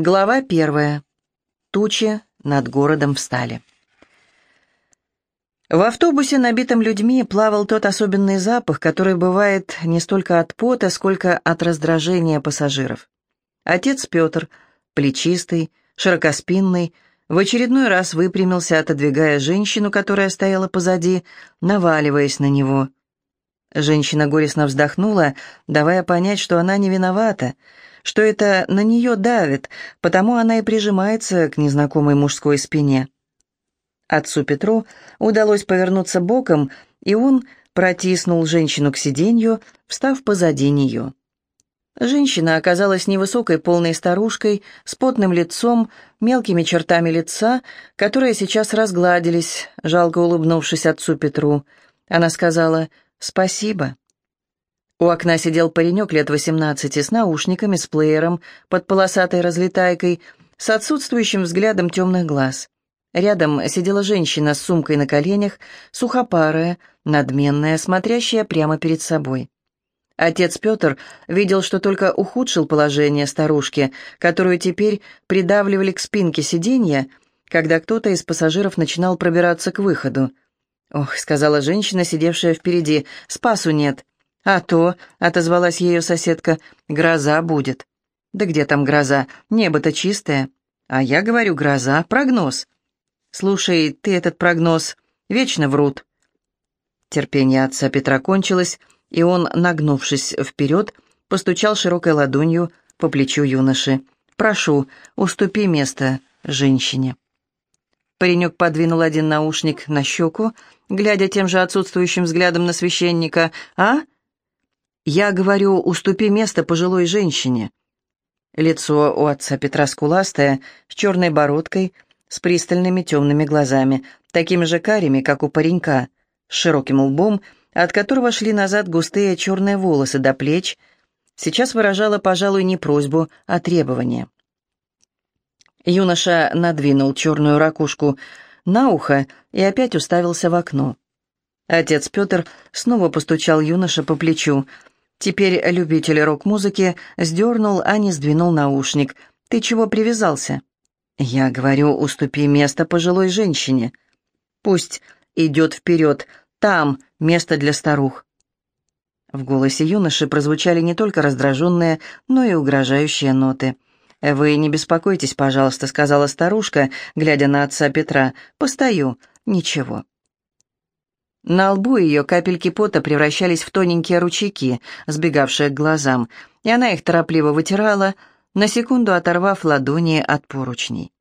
Глава первая. Тучи над городом встали. В автобусе, набитом людьми, плавал тот особенный запах, который бывает не столько от пота, сколько от раздражения пассажиров. Отец Петр, плечистый, широкоспинный, в очередной раз выпрямился, отодвигая женщину, которая стояла позади, наваливаясь на него. Женщина горестно вздохнула, давая понять, что она не виновата, что это на нее давит, потому она и прижимается к незнакомой мужской спине. Отцу Петру удалось повернуться боком, и он протиснул женщину к сиденью, встав позади нее. Женщина оказалась невысокой полной старушкой, с потным лицом, мелкими чертами лица, которые сейчас разгладились, жалко улыбнувшись отцу Петру. Она сказала «Спасибо». У окна сидел паренек лет восемнадцати с наушниками, с плеером, под полосатой разлетайкой, с отсутствующим взглядом темных глаз. Рядом сидела женщина с сумкой на коленях, сухопарая, надменная, смотрящая прямо перед собой. Отец Петр видел, что только ухудшил положение старушки, которую теперь придавливали к спинке сиденья, когда кто-то из пассажиров начинал пробираться к выходу. «Ох», — сказала женщина, сидевшая впереди, — «спасу нет». «А то», — отозвалась ее соседка, — «гроза будет». «Да где там гроза? Небо-то чистое». «А я говорю, гроза, прогноз». «Слушай, ты этот прогноз вечно врут». Терпение отца Петра кончилось, и он, нагнувшись вперед, постучал широкой ладонью по плечу юноши. «Прошу, уступи место женщине». Паренек подвинул один наушник на щеку, глядя тем же отсутствующим взглядом на священника. «А?» «Я говорю, уступи место пожилой женщине». Лицо у отца Петра скуластое, с черной бородкой, с пристальными темными глазами, такими же карими, как у паренька, с широким лбом, от которого шли назад густые черные волосы до плеч, сейчас выражало, пожалуй, не просьбу, а требование. Юноша надвинул черную ракушку на ухо и опять уставился в окно. Отец Петр снова постучал юноша по плечу – Теперь любитель рок-музыки сдернул, а не сдвинул наушник. «Ты чего привязался?» «Я говорю, уступи место пожилой женщине. Пусть идет вперед, там место для старух». В голосе юноши прозвучали не только раздраженные, но и угрожающие ноты. «Вы не беспокойтесь, пожалуйста», — сказала старушка, глядя на отца Петра. «Постою. Ничего». На лбу ее капельки пота превращались в тоненькие ручейки, сбегавшие к глазам, и она их торопливо вытирала, на секунду оторвав ладони от поручней.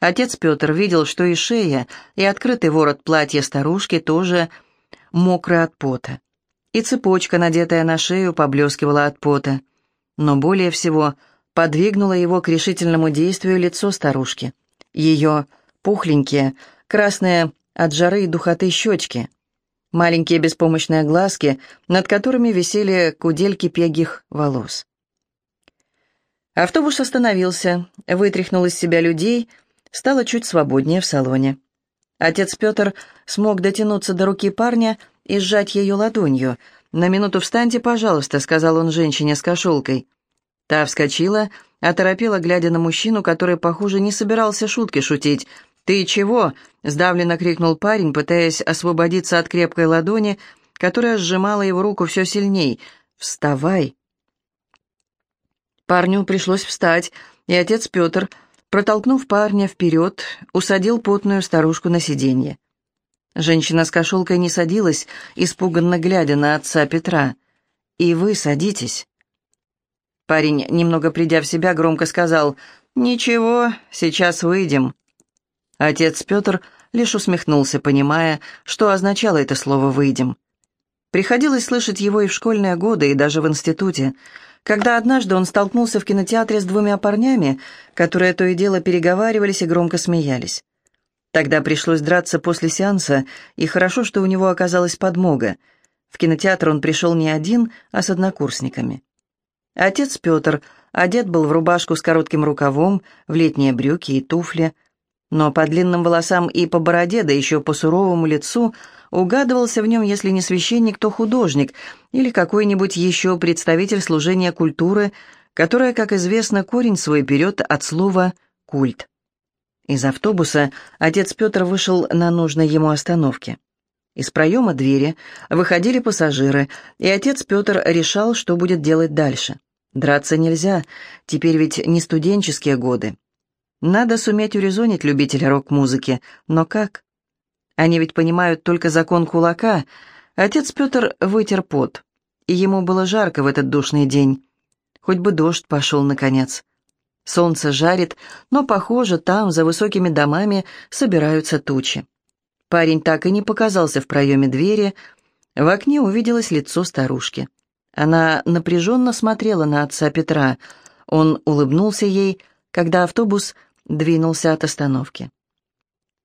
Отец Петр видел, что и шея, и открытый ворот платья старушки тоже мокры от пота. И цепочка, надетая на шею, поблескивала от пота. Но более всего подвигнуло его к решительному действию лицо старушки. Ее пухленькие, красные от жары и духоты щечки — маленькие беспомощные глазки, над которыми висели кудельки пегих волос. Автобус остановился, вытряхнул из себя людей, стало чуть свободнее в салоне. Отец Петр смог дотянуться до руки парня и сжать ее ладонью. «На минуту встаньте, пожалуйста», — сказал он женщине с кошелкой. Та вскочила, оторопела, глядя на мужчину, который, похоже, не собирался шутки шутить. «Ты чего?» — сдавленно крикнул парень, пытаясь освободиться от крепкой ладони, которая сжимала его руку все сильней. «Вставай!» Парню пришлось встать, и отец Петр, протолкнув парня вперед, усадил потную старушку на сиденье. Женщина с кошелкой не садилась, испуганно глядя на отца Петра. «И вы садитесь». Парень, немного придя в себя, громко сказал, «Ничего, сейчас выйдем». Отец Петр лишь усмехнулся, понимая, что означало это слово «выйдем». Приходилось слышать его и в школьные годы, и даже в институте, когда однажды он столкнулся в кинотеатре с двумя парнями, которые то и дело переговаривались и громко смеялись. Тогда пришлось драться после сеанса, и хорошо, что у него оказалась подмога. В кинотеатр он пришел не один, а с однокурсниками. Отец Петр одет был в рубашку с коротким рукавом, в летние брюки и туфли – но по длинным волосам и по бороде, да еще по суровому лицу, угадывался в нем, если не священник, то художник или какой-нибудь еще представитель служения культуры, которое, как известно, корень свой берет от слова «культ». Из автобуса отец Петр вышел на нужной ему остановке. Из проема двери выходили пассажиры, и отец Петр решал, что будет делать дальше. Драться нельзя, теперь ведь не студенческие годы. Надо суметь урезонить любителя рок-музыки, но как? Они ведь понимают только закон кулака. Отец Петр вытер пот, и ему было жарко в этот душный день. Хоть бы дождь пошел, наконец. Солнце жарит, но, похоже, там, за высокими домами, собираются тучи. Парень так и не показался в проеме двери. В окне увиделось лицо старушки. Она напряженно смотрела на отца Петра. Он улыбнулся ей, когда автобус двинулся от остановки.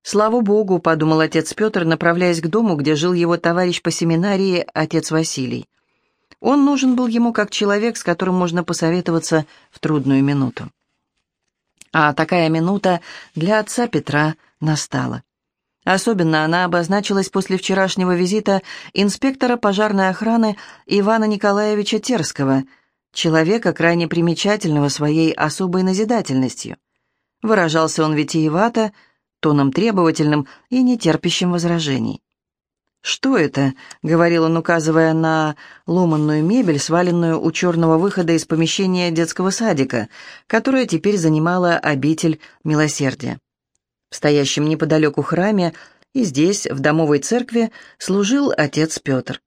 «Слава Богу», — подумал отец Петр, направляясь к дому, где жил его товарищ по семинарии, отец Василий. Он нужен был ему как человек, с которым можно посоветоваться в трудную минуту. А такая минута для отца Петра настала. Особенно она обозначилась после вчерашнего визита инспектора пожарной охраны Ивана Николаевича Терского, человека, крайне примечательного своей особой назидательностью. Выражался он витиевато, тоном требовательным и нетерпящим возражений. «Что это?» — говорил он, указывая на ломанную мебель, сваленную у черного выхода из помещения детского садика, которое теперь занимала обитель милосердия. В стоящем неподалеку храме и здесь, в домовой церкви, служил отец Петр.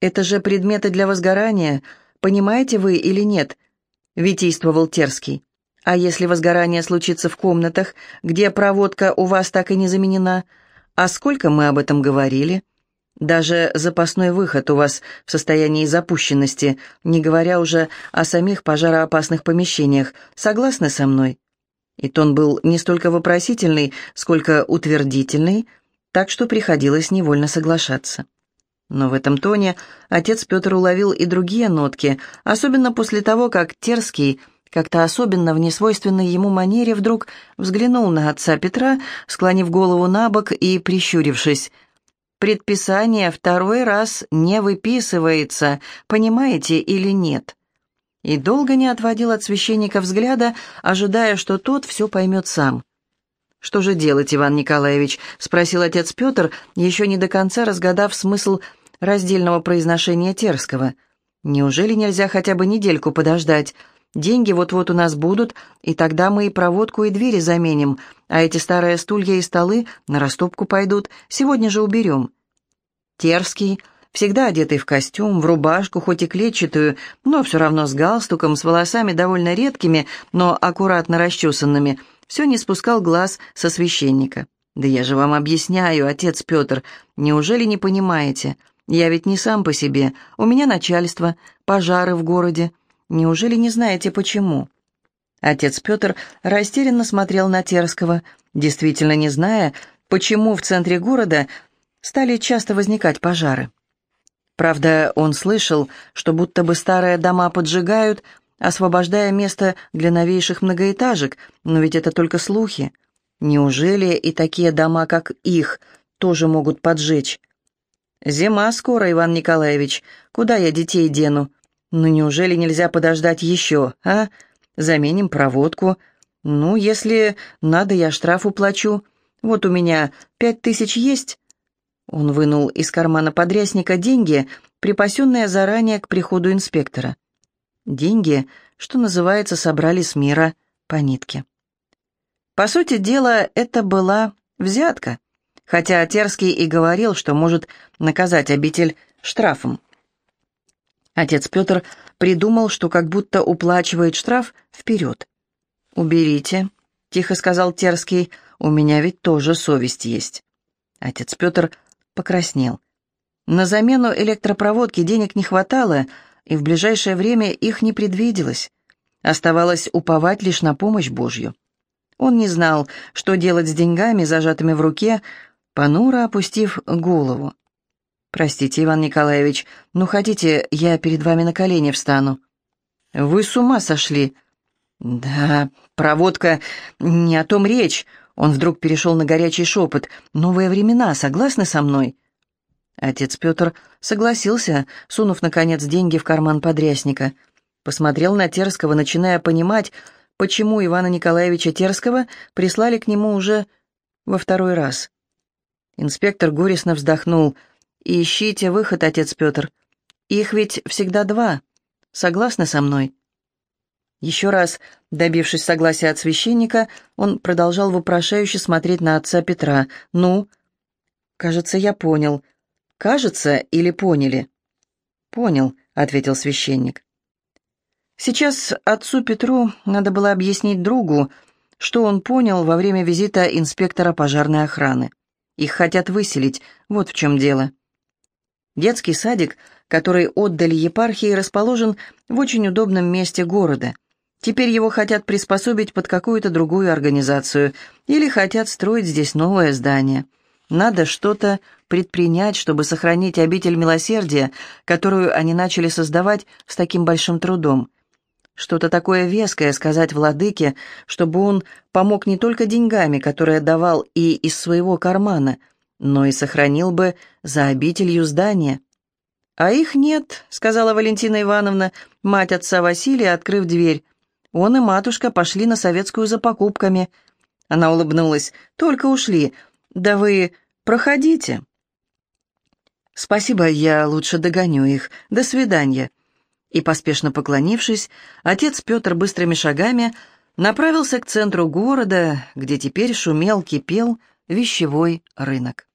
«Это же предметы для возгорания, понимаете вы или нет?» — витийствовал Терский. «А если возгорание случится в комнатах, где проводка у вас так и не заменена?» А сколько мы об этом говорили? Даже запасной выход у вас в состоянии запущенности, не говоря уже о самих пожароопасных помещениях. Согласны со мной?» И тон был не столько вопросительный, сколько утвердительный, так что приходилось невольно соглашаться. Но в этом тоне отец Петр уловил и другие нотки, особенно после того, как Терский как-то особенно в несвойственной ему манере вдруг взглянул на отца Петра, склонив голову на бок и прищурившись. «Предписание второй раз не выписывается, понимаете или нет?» И долго не отводил от священника взгляда, ожидая, что тот все поймет сам. «Что же делать, Иван Николаевич?» — спросил отец Петр, еще не до конца разгадав смысл раздельного произношения Терского. «Неужели нельзя хотя бы недельку подождать?» Деньги вот-вот у нас будут, и тогда мы и проводку, и двери заменим, а эти старые стулья и столы на растопку пойдут, сегодня же уберем». Терский, всегда одетый в костюм, в рубашку, хоть и клетчатую, но все равно с галстуком, с волосами довольно редкими, но аккуратно расчесанными, все не спускал глаз со священника. «Да я же вам объясняю, отец Петр, неужели не понимаете? Я ведь не сам по себе, у меня начальство, пожары в городе, Неужели не знаете, почему?» Отец Петр растерянно смотрел на Терского, действительно не зная, почему в центре города стали часто возникать пожары. Правда, он слышал, что будто бы старые дома поджигают, освобождая место для новейших многоэтажек, но ведь это только слухи. Неужели и такие дома, как их, тоже могут поджечь? «Зима скоро, Иван Николаевич. Куда я детей дену? «Ну неужели нельзя подождать еще, а? Заменим проводку. Ну, если надо, я штраф уплачу. Вот у меня пять тысяч есть». Он вынул из кармана подрясника деньги, припасенные заранее к приходу инспектора. Деньги, что называется, собрали с мира по нитке. По сути дела, это была взятка, хотя Терский и говорил, что может наказать обитель штрафом. Отец Петр придумал, что как будто уплачивает штраф вперед. «Уберите», — тихо сказал Терский, — «у меня ведь тоже совесть есть». Отец Петр покраснел. На замену электропроводки денег не хватало, и в ближайшее время их не предвиделось. Оставалось уповать лишь на помощь Божью. Он не знал, что делать с деньгами, зажатыми в руке, понуро опустив голову. «Простите, Иван Николаевич, ну хотите, я перед вами на колени встану?» «Вы с ума сошли!» «Да, проводка, не о том речь!» Он вдруг перешел на горячий шепот. «Новые времена, согласны со мной?» Отец Петр согласился, сунув, наконец, деньги в карман подрясника. Посмотрел на Терского, начиная понимать, почему Ивана Николаевича Терского прислали к нему уже во второй раз. Инспектор горестно вздохнул. «Ищите выход, отец Петр. Их ведь всегда два. Согласны со мной?» Еще раз, добившись согласия от священника, он продолжал вопрошающе смотреть на отца Петра. «Ну?» «Кажется, я понял. Кажется или поняли?» «Понял», — ответил священник. Сейчас отцу Петру надо было объяснить другу, что он понял во время визита инспектора пожарной охраны. Их хотят выселить, вот в чем дело. Детский садик, который отдали епархии, расположен в очень удобном месте города. Теперь его хотят приспособить под какую-то другую организацию или хотят строить здесь новое здание. Надо что-то предпринять, чтобы сохранить обитель милосердия, которую они начали создавать с таким большим трудом. Что-то такое веское сказать владыке, чтобы он помог не только деньгами, которые давал и из своего кармана, но и сохранил бы за обителью здание. «А их нет», — сказала Валентина Ивановна, мать отца Василия, открыв дверь. «Он и матушка пошли на советскую за покупками». Она улыбнулась. «Только ушли. Да вы проходите». «Спасибо, я лучше догоню их. До свидания». И, поспешно поклонившись, отец Петр быстрыми шагами направился к центру города, где теперь шумел, кипел вещевой рынок.